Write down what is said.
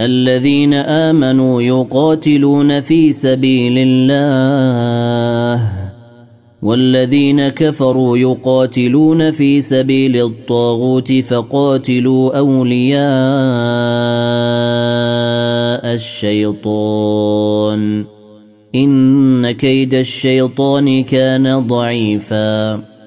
الذين آمنوا يقاتلون في سبيل الله والذين كفروا يقاتلون في سبيل الطاغوت فقاتلوا أولياء الشيطان. إن كيد الشيطان كان ضعيفا.